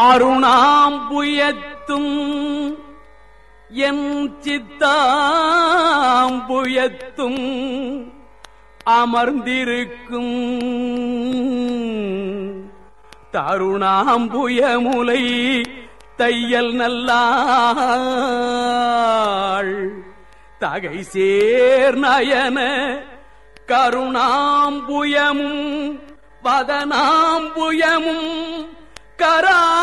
அருணாம்புயத்தும் என் சித்தாம்புயத்தும் அமர்ந்திருக்கும். தருணாம்புயமுலை தையல் நல்லாள். தகை சேர் நயன கருணாம்புயமும் வதனாம்புயமும் கரா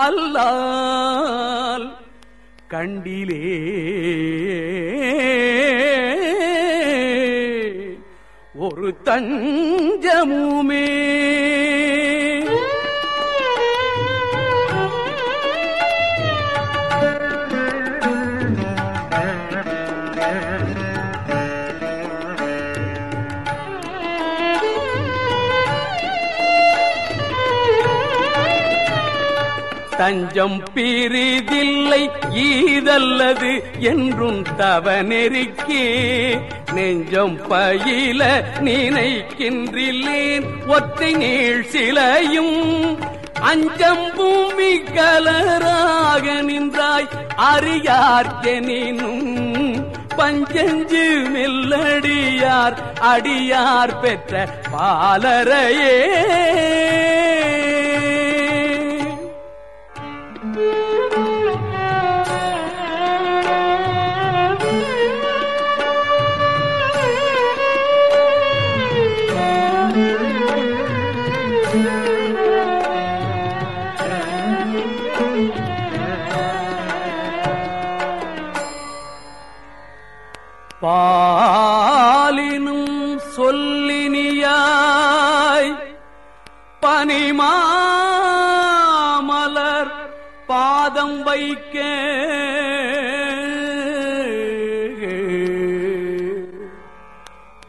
அல்லால் கண்டிலே ஒரு தஞ்சமுமே Thank you. தஞ்சம் பிரிதில்லை ஈதல்லது என்றும் தவ தவநெறிக்கே. நெஞ்சம் பயில நினைக்கின்றில்லேன் ஒற்றை நீள் சிலையும். அஞ்சம் பூமி கலராக நின்றாய் அறியார்கெனினும் பஞ்சஞ்சு மெல்லடியார் அடியார் பெற்ற பாலரையே. பாலினும் சொல்லினியாய் பனிமாமலர் பாதம் வைக்க.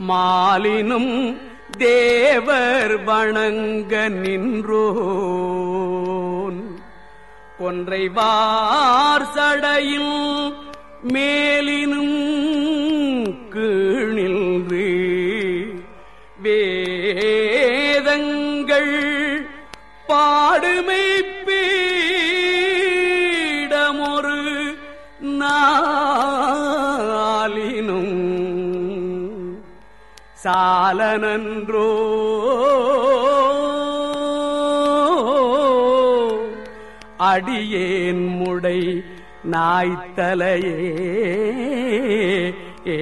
மாலினும் தேவர் வணங்க நின்றோன். கொன்றை வார் சடையில் மேலினும் வேதங்கள் பாடுமை பீடமொரு நாளினும் சாலனன்றோ. அடியேன் முடை நாய்த்தலையே. ஏ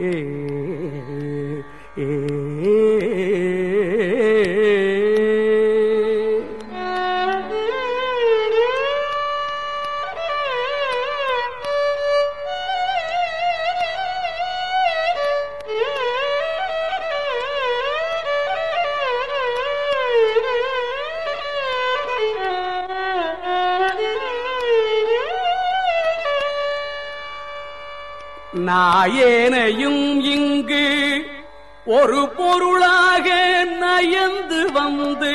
ஏ நாயேனையும் இங்கு ஒரு பொருளாக நயந்து வந்து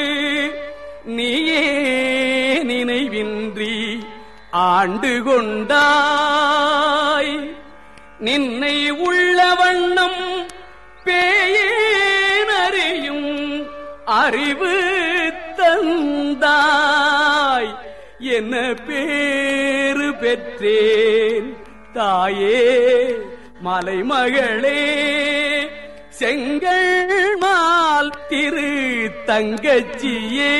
நீயே நினைவின்றி ஆண்டு கொண்டாய். நின்னை உள்ள வண்ணம் பேயேனறியும் அறிவு தந்தாய். என்ன பேறு பெற்றேன்? தாயே மலைமகளே செங்கல் மால் திரு தங்கச்சியே.